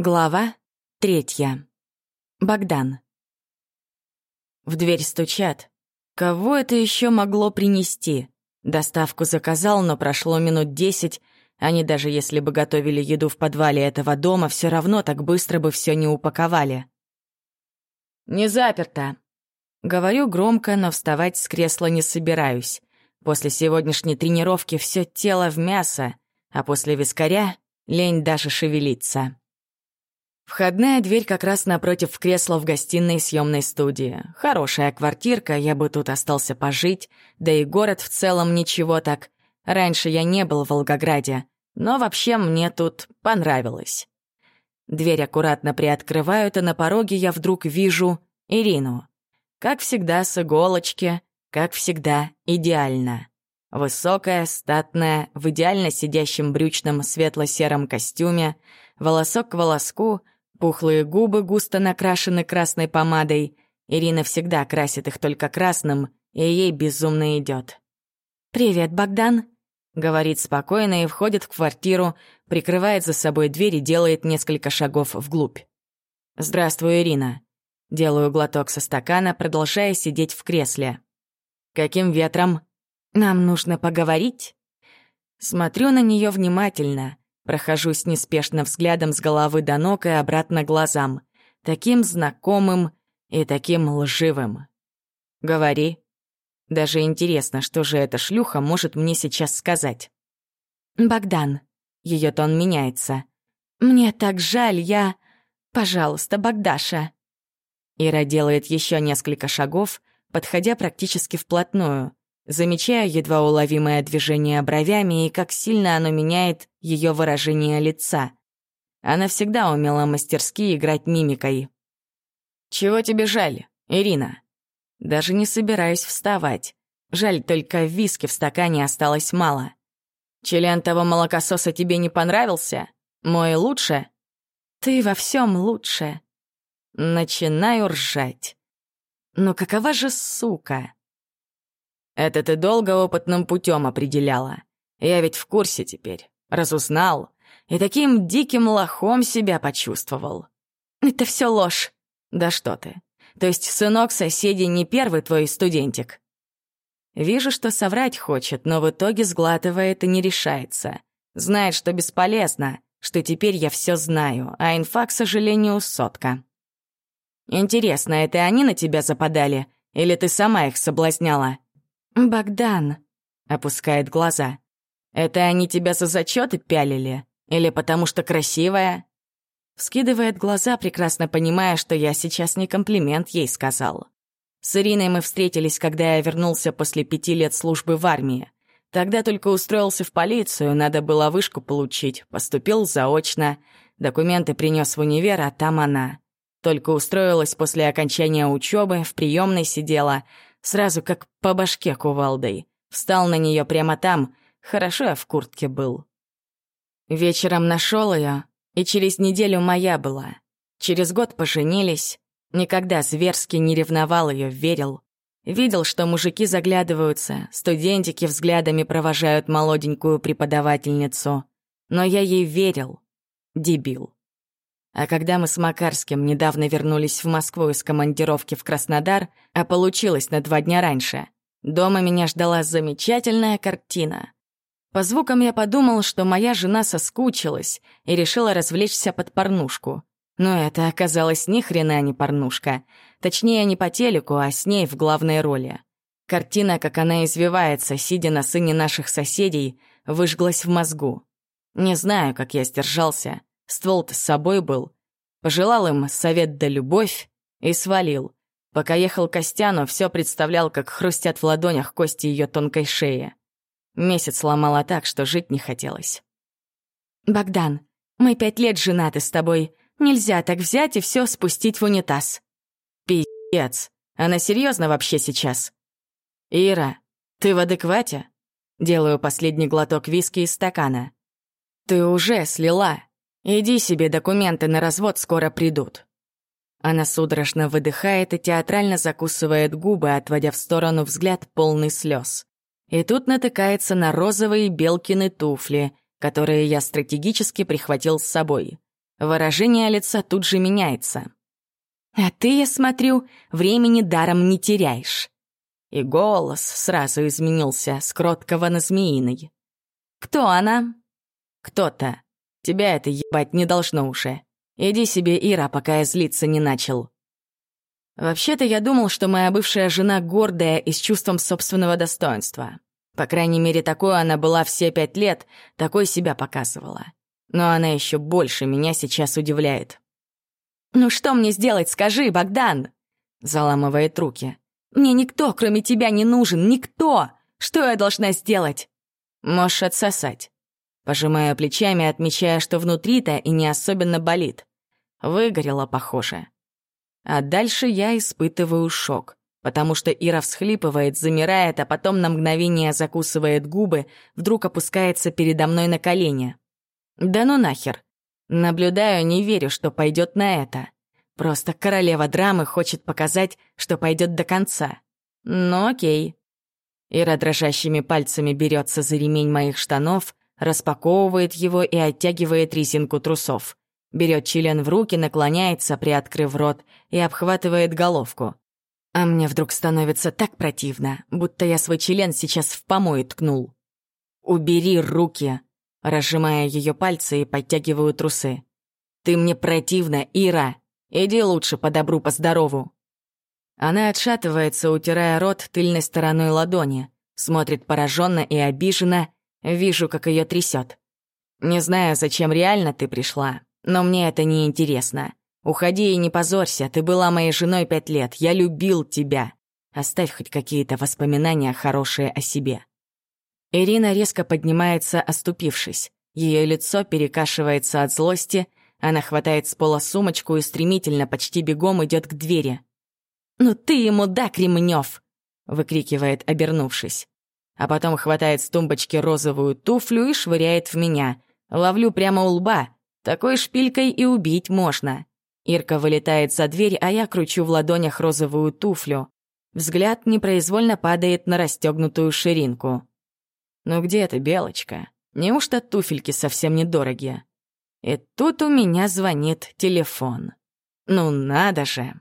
Глава третья. Богдан. В дверь стучат. Кого это еще могло принести? Доставку заказал, но прошло минут десять. Они даже если бы готовили еду в подвале этого дома, все равно так быстро бы все не упаковали. «Не заперто!» Говорю громко, но вставать с кресла не собираюсь. После сегодняшней тренировки все тело в мясо, а после вискаря лень даже шевелиться. Входная дверь как раз напротив кресла в гостиной съемной студии. Хорошая квартирка, я бы тут остался пожить, да и город в целом ничего так. Раньше я не был в Волгограде, но вообще мне тут понравилось. Дверь аккуратно приоткрывают, и на пороге я вдруг вижу Ирину. Как всегда, с иголочки, как всегда, идеально. Высокая, статная, в идеально сидящем брючном светло-сером костюме, волосок к волоску — Пухлые губы густо накрашены красной помадой. Ирина всегда красит их только красным, и ей безумно идет. «Привет, Богдан», — говорит спокойно и входит в квартиру, прикрывает за собой дверь и делает несколько шагов вглубь. «Здравствуй, Ирина». Делаю глоток со стакана, продолжая сидеть в кресле. «Каким ветром?» «Нам нужно поговорить?» Смотрю на нее внимательно. Прохожусь неспешно взглядом с головы до ног и обратно глазам. Таким знакомым и таким лживым. «Говори». Даже интересно, что же эта шлюха может мне сейчас сказать. «Богдан». Ее тон меняется. «Мне так жаль, я... Пожалуйста, Богдаша». Ира делает еще несколько шагов, подходя практически вплотную. Замечаю едва уловимое движение бровями и как сильно оно меняет ее выражение лица. Она всегда умела мастерски играть мимикой. «Чего тебе жаль, Ирина?» Даже не собираюсь вставать. Жаль, только виски в стакане осталось мало. Член того молокососа тебе не понравился? Мой лучше? Ты во всем лучше. Начинаю ржать. Но какова же сука? Это ты долго опытным путем определяла. Я ведь в курсе теперь. Разузнал. И таким диким лохом себя почувствовал. Это все ложь. Да что ты. То есть сынок соседей не первый твой студентик? Вижу, что соврать хочет, но в итоге сглатывает и не решается. Знает, что бесполезно, что теперь я все знаю, а инфа, к сожалению, сотка. Интересно, это они на тебя западали? Или ты сама их соблазняла? «Богдан», — опускает глаза. «Это они тебя за зачеты пялили? Или потому что красивая?» Вскидывает глаза, прекрасно понимая, что я сейчас не комплимент ей сказал. С Ириной мы встретились, когда я вернулся после пяти лет службы в армии. Тогда только устроился в полицию, надо было вышку получить, поступил заочно. Документы принес в универ, а там она. Только устроилась после окончания учебы, в приемной сидела — Сразу как по башке кувалдой. Встал на нее прямо там. Хорошо я в куртке был. Вечером нашел ее, и через неделю моя была. Через год поженились. Никогда зверски не ревновал ее, верил. Видел, что мужики заглядываются, студентики взглядами провожают молоденькую преподавательницу. Но я ей верил. Дебил. А когда мы с Макарским недавно вернулись в Москву из командировки в Краснодар, а получилось на два дня раньше, дома меня ждала замечательная картина. По звукам я подумал, что моя жена соскучилась и решила развлечься под порнушку. Но это оказалось ни хрена не порнушка. Точнее, не по телеку, а с ней в главной роли. Картина, как она извивается, сидя на сыне наших соседей, выжглась в мозгу. Не знаю, как я сдержался — Ствол-то с собой был. Пожелал им совет да любовь и свалил. Пока ехал Костяну, все представлял, как хрустят в ладонях кости ее тонкой шеи. Месяц ломала так, что жить не хотелось. «Богдан, мы пять лет женаты с тобой. Нельзя так взять и все спустить в унитаз». «Пиздец. Она серьезно вообще сейчас?» «Ира, ты в адеквате?» Делаю последний глоток виски из стакана. «Ты уже слила. Иди себе, документы на развод скоро придут». Она судорожно выдыхает и театрально закусывает губы, отводя в сторону взгляд полный слез. И тут натыкается на розовые белкины туфли, которые я стратегически прихватил с собой. Выражение лица тут же меняется. «А ты, я смотрю, времени даром не теряешь». И голос сразу изменился с кроткого на змеиный. «Кто она?» «Кто-то. Тебя это ебать не должно уже. Иди себе, Ира, пока я злиться не начал». Вообще-то я думал, что моя бывшая жена гордая и с чувством собственного достоинства. По крайней мере, такой она была все пять лет, такой себя показывала. Но она еще больше меня сейчас удивляет. «Ну что мне сделать, скажи, Богдан?» Заламывает руки. «Мне никто, кроме тебя, не нужен, никто! Что я должна сделать?» «Можешь отсосать». Пожимаю плечами, отмечая, что внутри-то и не особенно болит. Выгорело, похоже. А дальше я испытываю шок, потому что Ира всхлипывает, замирает, а потом на мгновение закусывает губы, вдруг опускается передо мной на колени. Да ну нахер. Наблюдаю, не верю, что пойдет на это. Просто королева драмы хочет показать, что пойдет до конца. Ну окей. Ира дрожащими пальцами берется за ремень моих штанов, распаковывает его и оттягивает резинку трусов. Берет член в руки, наклоняется, приоткрыв рот, и обхватывает головку. А мне вдруг становится так противно, будто я свой член сейчас в помой ткнул. «Убери руки!» Разжимая ее пальцы и подтягиваю трусы. «Ты мне противна, Ира! Иди лучше по добру, по здорову!» Она отшатывается, утирая рот тыльной стороной ладони, смотрит пораженно и обиженно, вижу, как ее трясет. «Не знаю, зачем реально ты пришла, но мне это не интересно. Уходи и не позорься, ты была моей женой пять лет, я любил тебя. Оставь хоть какие-то воспоминания хорошие о себе». Ирина резко поднимается, оступившись. Ее лицо перекашивается от злости, она хватает с пола сумочку и стремительно, почти бегом идет к двери. «Ну ты ему да, Кремнев!» — выкрикивает, обернувшись. А потом хватает с тумбочки розовую туфлю и швыряет в меня. Ловлю прямо у лба. Такой шпилькой и убить можно. Ирка вылетает за дверь, а я кручу в ладонях розовую туфлю. Взгляд непроизвольно падает на расстегнутую ширинку. «Ну где ты, Белочка? Неужто туфельки совсем недорогие?» И тут у меня звонит телефон. Ну надо же!